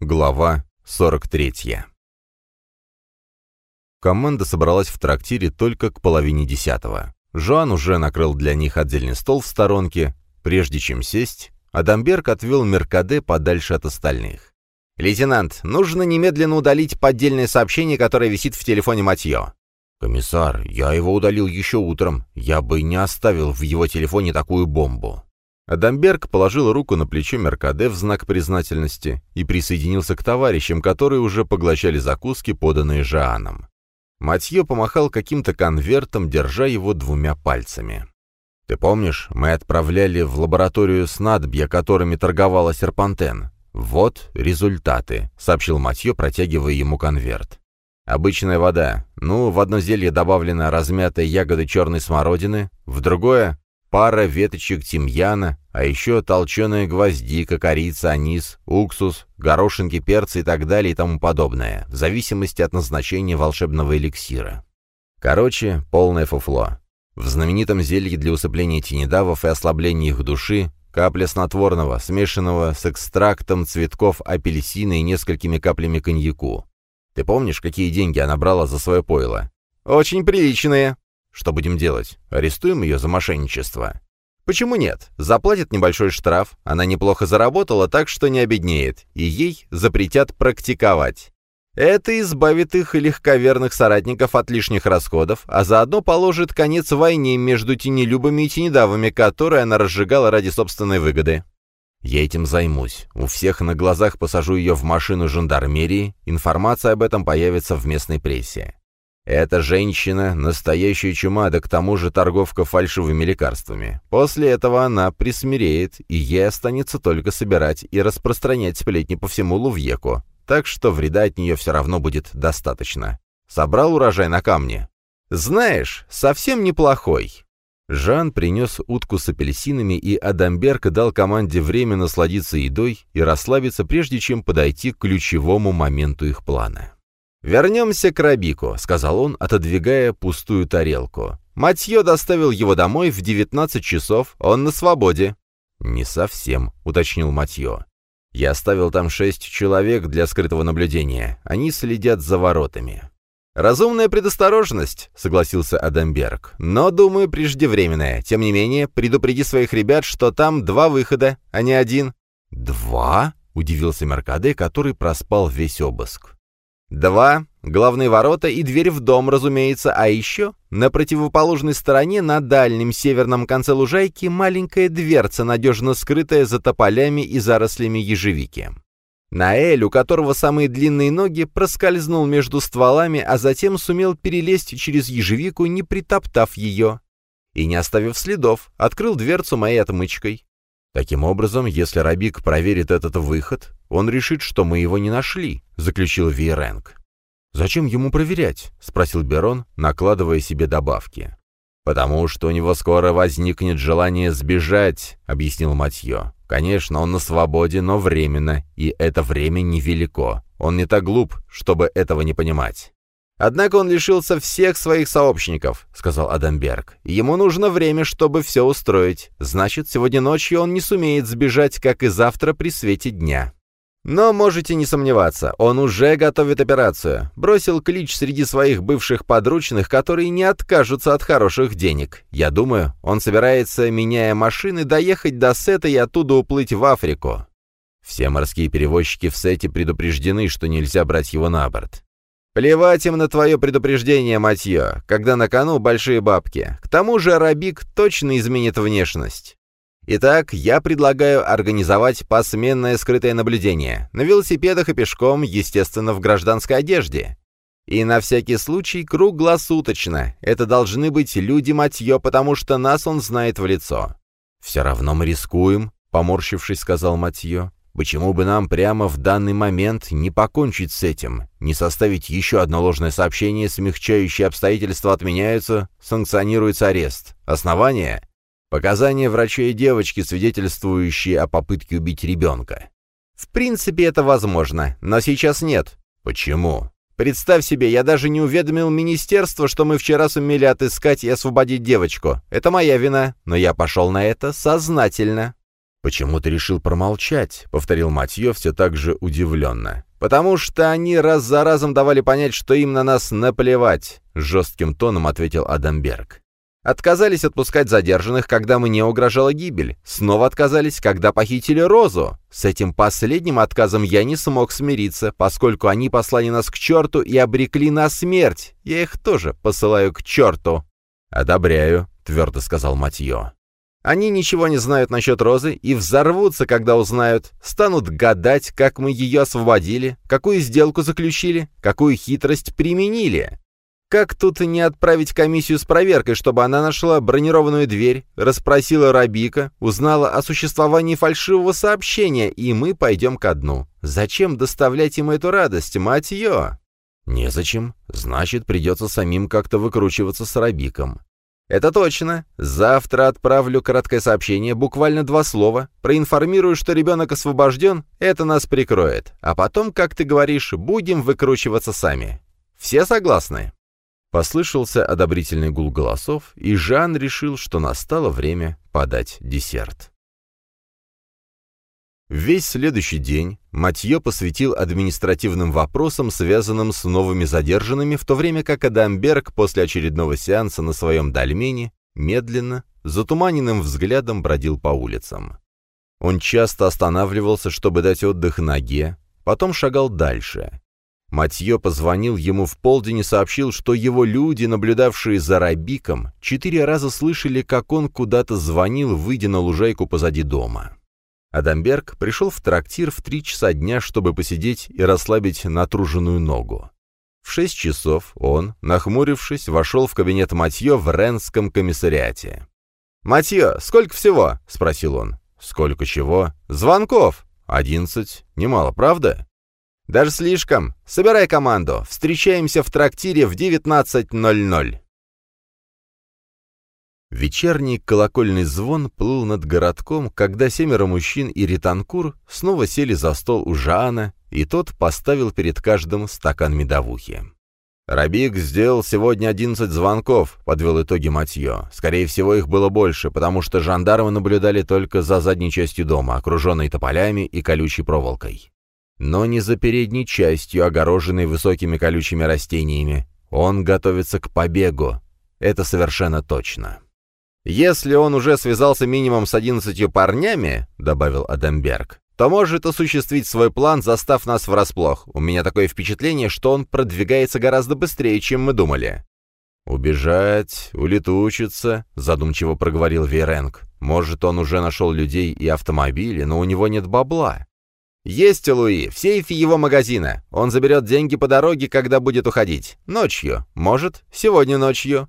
Глава 43 Команда собралась в трактире только к половине десятого. Жоан уже накрыл для них отдельный стол в сторонке. Прежде чем сесть, Адамберг отвел Меркаде подальше от остальных. «Лейтенант, нужно немедленно удалить поддельное сообщение, которое висит в телефоне Матье». «Комиссар, я его удалил еще утром. Я бы не оставил в его телефоне такую бомбу». Адамберг положил руку на плечо Меркаде в знак признательности и присоединился к товарищам, которые уже поглощали закуски, поданные Жааном. Матье помахал каким-то конвертом, держа его двумя пальцами. «Ты помнишь, мы отправляли в лабораторию снадобья, которыми торговала Серпантен? Вот результаты», — сообщил Матье, протягивая ему конверт. «Обычная вода. Ну, в одно зелье добавлена размятая ягода черной смородины, в другое пара веточек тимьяна, а еще толченая гвоздика, корица, анис, уксус, горошинки перца и так далее и тому подобное, в зависимости от назначения волшебного эликсира. Короче, полное фуфло. В знаменитом зелье для усыпления тенедавов и ослабления их души капля снотворного, смешанного с экстрактом цветков апельсина и несколькими каплями коньяку. Ты помнишь, какие деньги она брала за свое пойло? «Очень приличные», что будем делать? Арестуем ее за мошенничество? Почему нет? Заплатит небольшой штраф, она неплохо заработала, так что не обеднеет, и ей запретят практиковать. Это избавит их легковерных соратников от лишних расходов, а заодно положит конец войне между тенелюбами и тенедавами, которые она разжигала ради собственной выгоды. Я этим займусь. У всех на глазах посажу ее в машину жандармерии, информация об этом появится в местной прессе. Эта женщина — настоящая чума, да к тому же торговка фальшивыми лекарствами. После этого она присмиреет, и ей останется только собирать и распространять сплетни по всему Лувьеку, так что вреда от нее все равно будет достаточно. Собрал урожай на камне? Знаешь, совсем неплохой. Жан принес утку с апельсинами, и Адамберг дал команде время насладиться едой и расслабиться, прежде чем подойти к ключевому моменту их плана. «Вернемся к Рабику», — сказал он, отодвигая пустую тарелку. «Матье доставил его домой в 19 часов, он на свободе». «Не совсем», — уточнил Матье. «Я оставил там шесть человек для скрытого наблюдения. Они следят за воротами». «Разумная предосторожность», — согласился Адамберг. «Но, думаю, преждевременная. Тем не менее, предупреди своих ребят, что там два выхода, а не один». «Два?» — удивился Меркаде, который проспал весь обыск. Два. Главные ворота и дверь в дом, разумеется. А еще на противоположной стороне, на дальнем северном конце лужайки, маленькая дверца, надежно скрытая за тополями и зарослями ежевики. Наэль, у которого самые длинные ноги, проскользнул между стволами, а затем сумел перелезть через ежевику, не притоптав ее. И, не оставив следов, открыл дверцу моей отмычкой. Таким образом, если Рабик проверит этот выход, он решит, что мы его не нашли», — заключил Виеренг. «Зачем ему проверять?» — спросил Берон, накладывая себе добавки. «Потому что у него скоро возникнет желание сбежать», — объяснил Матье. «Конечно, он на свободе, но временно, и это время невелико. Он не так глуп, чтобы этого не понимать». «Однако он лишился всех своих сообщников», — сказал Адамберг. «Ему нужно время, чтобы все устроить. Значит, сегодня ночью он не сумеет сбежать, как и завтра при свете дня». Но можете не сомневаться, он уже готовит операцию. Бросил клич среди своих бывших подручных, которые не откажутся от хороших денег. Я думаю, он собирается, меняя машины, доехать до Сета и оттуда уплыть в Африку. Все морские перевозчики в Сете предупреждены, что нельзя брать его на борт. Плевать им на твое предупреждение, матье, когда на кону большие бабки. К тому же Арабик точно изменит внешность. Итак, я предлагаю организовать посменное скрытое наблюдение. На велосипедах и пешком, естественно, в гражданской одежде. И на всякий случай круглосуточно. Это должны быть люди Матье, потому что нас он знает в лицо. «Все равно мы рискуем», — поморщившись, сказал Матье. «Почему бы нам прямо в данный момент не покончить с этим? Не составить еще одно ложное сообщение, смягчающие обстоятельства отменяются, санкционируется арест. Основание? Показания врача и девочки, свидетельствующие о попытке убить ребенка. В принципе, это возможно, но сейчас нет. Почему? Представь себе, я даже не уведомил министерство, что мы вчера сумели отыскать и освободить девочку. Это моя вина, но я пошел на это сознательно. «Почему ты решил промолчать?» — повторил Матье все так же удивленно. «Потому что они раз за разом давали понять, что им на нас наплевать», — жестким тоном ответил Адамберг. Отказались отпускать задержанных, когда мне угрожала гибель. Снова отказались, когда похитили Розу. С этим последним отказом я не смог смириться, поскольку они послали нас к черту и обрекли на смерть. Я их тоже посылаю к черту. «Одобряю», — твердо сказал Матье. Они ничего не знают насчет Розы и взорвутся, когда узнают. Станут гадать, как мы ее освободили, какую сделку заключили, какую хитрость применили. Как тут не отправить комиссию с проверкой, чтобы она нашла бронированную дверь, расспросила Рабика, узнала о существовании фальшивого сообщения, и мы пойдем ко дну. Зачем доставлять им эту радость, мать ее? Незачем. Значит, придется самим как-то выкручиваться с Рабиком. «Это точно. Завтра отправлю краткое сообщение, буквально два слова. Проинформирую, что ребенок освобожден, это нас прикроет. А потом, как ты говоришь, будем выкручиваться сами. Все согласны?» Послышался одобрительный гул голосов, и Жан решил, что настало время подать десерт. Весь следующий день Матье посвятил административным вопросам, связанным с новыми задержанными, в то время как Адамберг после очередного сеанса на своем дольмене медленно, затуманенным взглядом бродил по улицам. Он часто останавливался, чтобы дать отдых ноге, потом шагал дальше. Матье позвонил ему в полдень и сообщил, что его люди, наблюдавшие за Рабиком, четыре раза слышали, как он куда-то звонил, выйдя на лужайку позади дома. Адамберг пришел в трактир в три часа дня, чтобы посидеть и расслабить натруженную ногу. В шесть часов он, нахмурившись, вошел в кабинет Матье в Ренском комиссариате. «Матье, сколько всего?» — спросил он. «Сколько чего?» «Звонков!» «Одиннадцать. Немало, правда?» «Даже слишком. Собирай команду. Встречаемся в трактире в 19.00». Вечерний колокольный звон плыл над городком, когда семеро мужчин и Ританкур снова сели за стол у Жаана, и тот поставил перед каждым стакан медовухи. «Рабик сделал сегодня одиннадцать звонков», — подвел итоги Матье. Скорее всего, их было больше, потому что жандармы наблюдали только за задней частью дома, окруженной тополями и колючей проволокой но не за передней частью, огороженной высокими колючими растениями. Он готовится к побегу. Это совершенно точно. «Если он уже связался минимум с одиннадцатью парнями», — добавил Адамберг, то может осуществить свой план, застав нас врасплох. У меня такое впечатление, что он продвигается гораздо быстрее, чем мы думали». «Убежать, улетучиться», — задумчиво проговорил Вейренг. «Может, он уже нашел людей и автомобили, но у него нет бабла. «Есть, Луи, в сейфе его магазина. Он заберет деньги по дороге, когда будет уходить. Ночью. Может, сегодня ночью».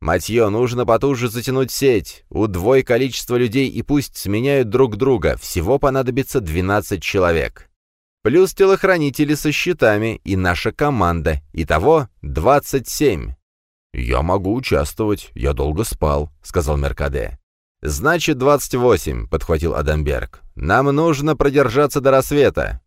«Матье, нужно потуже затянуть сеть. Удвой количество людей и пусть сменяют друг друга. Всего понадобится 12 человек. Плюс телохранители со щитами и наша команда. Итого 27». «Я могу участвовать. Я долго спал», — сказал Меркаде. «Значит, 28», — подхватил Адамберг. «Нам нужно продержаться до рассвета».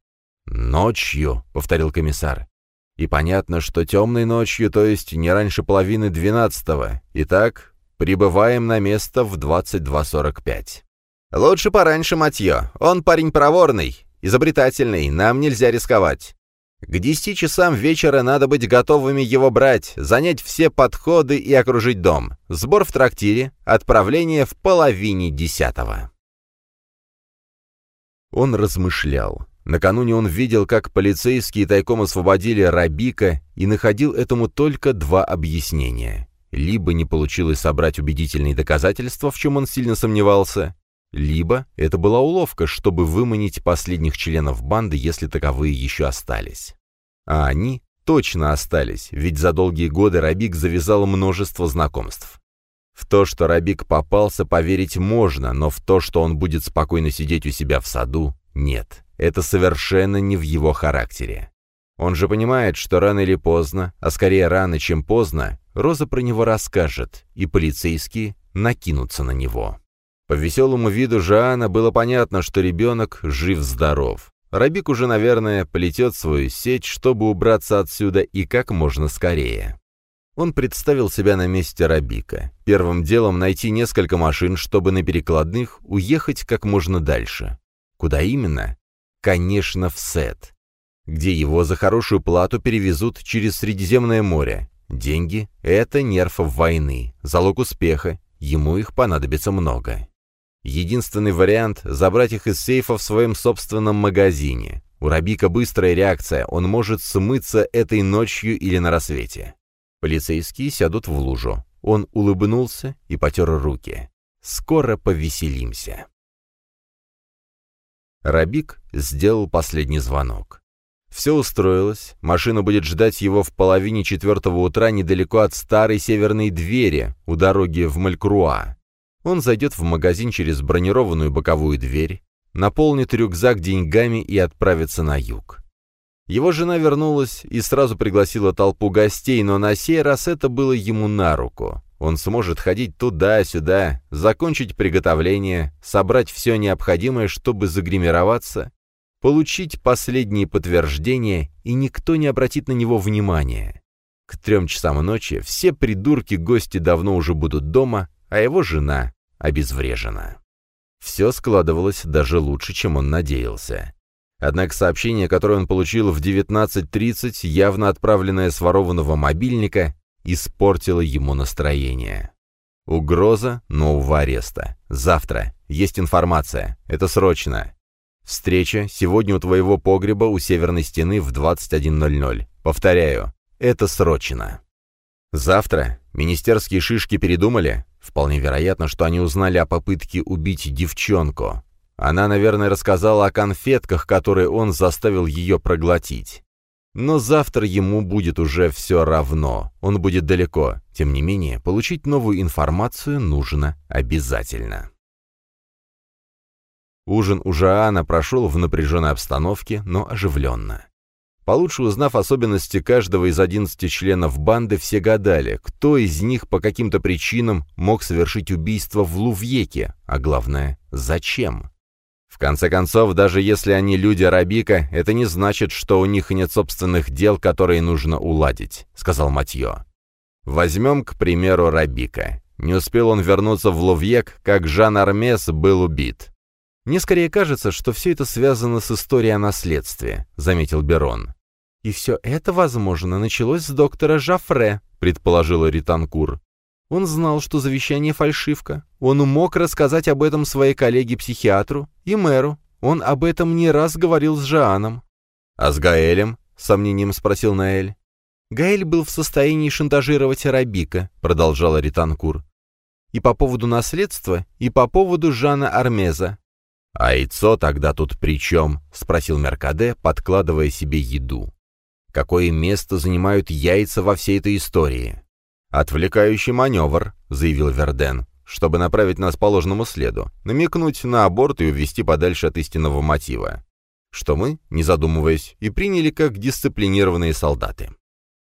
«Ночью», — повторил комиссар. «И понятно, что темной ночью, то есть не раньше половины двенадцатого. Итак, прибываем на место в 22.45». «Лучше пораньше, Матье. Он парень проворный, изобретательный, нам нельзя рисковать. К десяти часам вечера надо быть готовыми его брать, занять все подходы и окружить дом. Сбор в трактире, отправление в половине десятого. Он размышлял. Накануне он видел, как полицейские тайком освободили Рабика и находил этому только два объяснения. Либо не получилось собрать убедительные доказательства, в чем он сильно сомневался, либо это была уловка, чтобы выманить последних членов банды, если таковые еще остались. А они точно остались, ведь за долгие годы Рабик завязал множество знакомств. В то, что Рабик попался, поверить можно, но в то, что он будет спокойно сидеть у себя в саду, нет. Это совершенно не в его характере. Он же понимает, что рано или поздно, а скорее рано, чем поздно, Роза про него расскажет, и полицейские накинутся на него. По веселому виду Жана было понятно, что ребенок жив-здоров. Рабик уже, наверное, плетет свою сеть, чтобы убраться отсюда и как можно скорее. Он представил себя на месте Рабика. Первым делом найти несколько машин, чтобы на перекладных уехать как можно дальше. Куда именно? Конечно, в Сет. Где его за хорошую плату перевезут через Средиземное море. Деньги — это нерв войны, залог успеха, ему их понадобится много. Единственный вариант — забрать их из сейфа в своем собственном магазине. У Рабика быстрая реакция, он может смыться этой ночью или на рассвете. Полицейские сядут в лужу. Он улыбнулся и потер руки. «Скоро повеселимся». Рабик сделал последний звонок. Все устроилось, машина будет ждать его в половине четвертого утра недалеко от старой северной двери у дороги в Малькруа. Он зайдет в магазин через бронированную боковую дверь, наполнит рюкзак деньгами и отправится на юг. Его жена вернулась и сразу пригласила толпу гостей, но на сей раз это было ему на руку. Он сможет ходить туда-сюда, закончить приготовление, собрать все необходимое, чтобы загримироваться, получить последние подтверждения, и никто не обратит на него внимания. К трем часам ночи все придурки-гости давно уже будут дома, а его жена обезврежена. Все складывалось даже лучше, чем он надеялся. Однако сообщение, которое он получил в 19.30, явно отправленное с ворованного мобильника, испортило ему настроение. Угроза нового ареста. Завтра. Есть информация. Это срочно. Встреча сегодня у твоего погреба у северной стены в 21.00. Повторяю, это срочно. Завтра министерские шишки передумали? Вполне вероятно, что они узнали о попытке убить девчонку. Она, наверное, рассказала о конфетках, которые он заставил ее проглотить. Но завтра ему будет уже все равно, он будет далеко. Тем не менее, получить новую информацию нужно обязательно. Ужин у Жаана прошел в напряженной обстановке, но оживленно. Получше узнав особенности каждого из одиннадцати членов банды, все гадали, кто из них по каким-то причинам мог совершить убийство в Лувьеке, а главное, зачем. В конце концов, даже если они люди Арабика, это не значит, что у них нет собственных дел, которые нужно уладить», — сказал Матье. «Возьмем, к примеру, Рабика. Не успел он вернуться в Лувьек, как Жан Армес был убит. «Мне скорее кажется, что все это связано с историей о наследстве», — заметил Берон. «И все это, возможно, началось с доктора Жафре», — предположила Ританкур. Он знал, что завещание фальшивка. Он мог рассказать об этом своей коллеге-психиатру и мэру. Он об этом не раз говорил с Жааном. «А с Гаэлем?» — сомнением спросил Наэль. «Гаэль был в состоянии шантажировать Арабика», — продолжала Ританкур. «И по поводу наследства, и по поводу Жана Армеза». «А яйцо тогда тут при чем?» — спросил Меркаде, подкладывая себе еду. «Какое место занимают яйца во всей этой истории?» «Отвлекающий маневр», — заявил Верден, чтобы направить нас по ложному следу, намекнуть на аборт и увести подальше от истинного мотива. Что мы, не задумываясь, и приняли как дисциплинированные солдаты.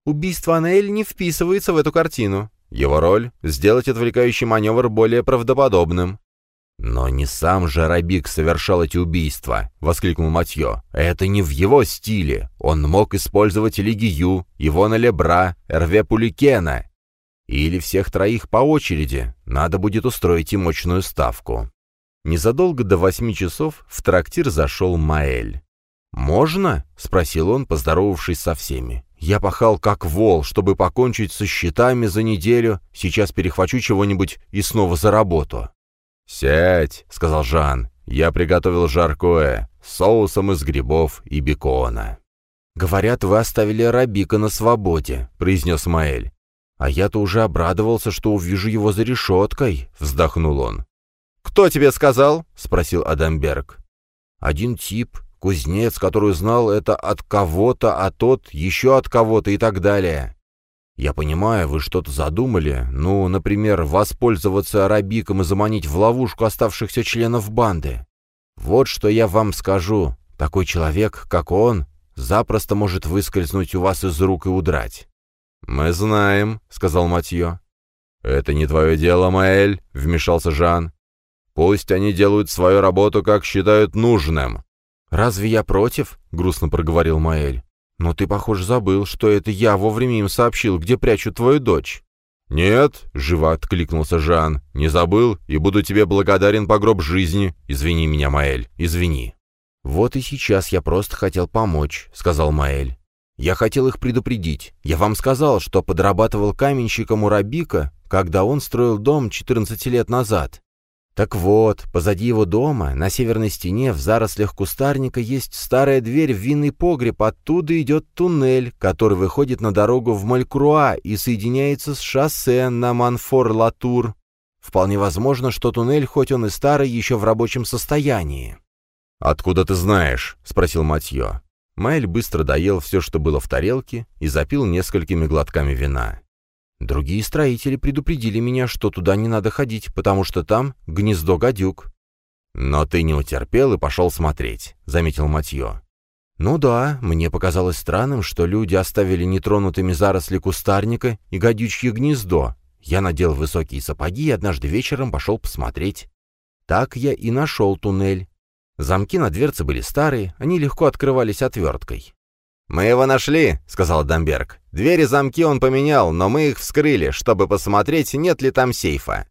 Убийство Анаэль не вписывается в эту картину. Его роль — сделать отвлекающий маневр более правдоподобным. «Но не сам же Рабик совершал эти убийства», — воскликнул Матье. «Это не в его стиле. Он мог использовать Лигию, Ивона Лебра, Эрве Пуликена. Или всех троих по очереди. Надо будет устроить и мощную ставку. Незадолго до восьми часов в трактир зашел Маэль. «Можно?» — спросил он, поздоровавшись со всеми. «Я пахал как вол, чтобы покончить со счетами за неделю. Сейчас перехвачу чего-нибудь и снова за работу». «Сядь», — сказал Жан. «Я приготовил жаркое, с соусом из грибов и бекона». «Говорят, вы оставили Рабика на свободе», — произнес Маэль. «А я-то уже обрадовался, что увижу его за решеткой», — вздохнул он. «Кто тебе сказал?» — спросил Адамберг. «Один тип, кузнец, который знал это от кого-то, а тот еще от кого-то и так далее. Я понимаю, вы что-то задумали, ну, например, воспользоваться арабиком и заманить в ловушку оставшихся членов банды. Вот что я вам скажу. Такой человек, как он, запросто может выскользнуть у вас из рук и удрать. «Мы знаем», — сказал Матье. «Это не твое дело, Маэль», — вмешался Жан. «Пусть они делают свою работу, как считают нужным». «Разве я против?» — грустно проговорил Маэль. «Но ты, похоже, забыл, что это я вовремя им сообщил, где прячу твою дочь». «Нет», — живо откликнулся Жан, — «не забыл и буду тебе благодарен по гроб жизни. Извини меня, Маэль, извини». «Вот и сейчас я просто хотел помочь», — сказал Маэль. «Я хотел их предупредить. Я вам сказал, что подрабатывал каменщиком у Рабика, когда он строил дом 14 лет назад. Так вот, позади его дома, на северной стене, в зарослях кустарника, есть старая дверь в винный погреб, оттуда идет туннель, который выходит на дорогу в Малькруа и соединяется с шоссе на Манфор-Латур. Вполне возможно, что туннель, хоть он и старый, еще в рабочем состоянии. «Откуда ты знаешь?» — спросил Матье. Майль быстро доел все, что было в тарелке, и запил несколькими глотками вина. Другие строители предупредили меня, что туда не надо ходить, потому что там гнездо гадюк. «Но ты не утерпел и пошел смотреть», — заметил Матье. «Ну да, мне показалось странным, что люди оставили нетронутыми заросли кустарника и гадючье гнездо. Я надел высокие сапоги и однажды вечером пошел посмотреть. Так я и нашел туннель. Замки на дверце были старые, они легко открывались отверткой. «Мы его нашли», — сказал Дамберг. «Двери замки он поменял, но мы их вскрыли, чтобы посмотреть, нет ли там сейфа.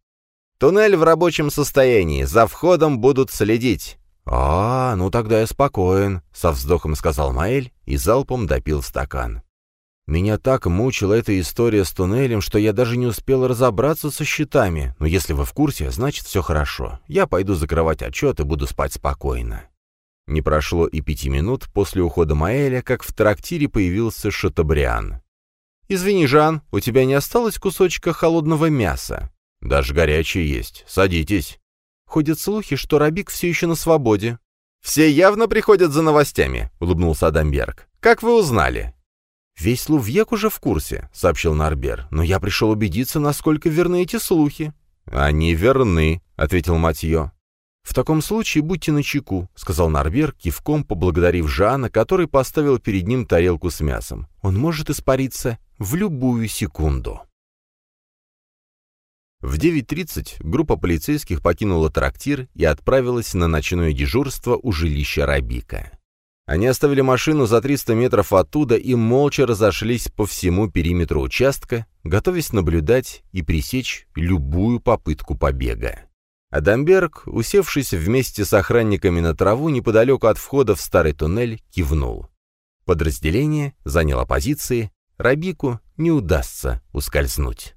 Туннель в рабочем состоянии, за входом будут следить». «А, ну тогда я спокоен», — со вздохом сказал Маэль и залпом допил стакан. Меня так мучила эта история с туннелем, что я даже не успел разобраться со счетами. Но если вы в курсе, значит все хорошо. Я пойду закрывать отчет и буду спать спокойно. Не прошло и пяти минут после ухода Маэля, как в трактире появился Шатабриан. «Извини, Жан, у тебя не осталось кусочка холодного мяса?» «Даже горячее есть. Садитесь». Ходят слухи, что Рабик все еще на свободе. «Все явно приходят за новостями», — улыбнулся Адамберг. «Как вы узнали?» «Весь Лувьек уже в курсе», — сообщил Нарбер. «Но я пришел убедиться, насколько верны эти слухи». «Они верны», — ответил Матье. «В таком случае будьте начеку», — сказал Нарбер, кивком поблагодарив Жана, который поставил перед ним тарелку с мясом. «Он может испариться в любую секунду». В 9.30 группа полицейских покинула трактир и отправилась на ночное дежурство у жилища Рабика. Они оставили машину за 300 метров оттуда и молча разошлись по всему периметру участка, готовясь наблюдать и пресечь любую попытку побега. Адамберг, усевшись вместе с охранниками на траву неподалеку от входа в старый туннель, кивнул. Подразделение заняло позиции, Рабику не удастся ускользнуть.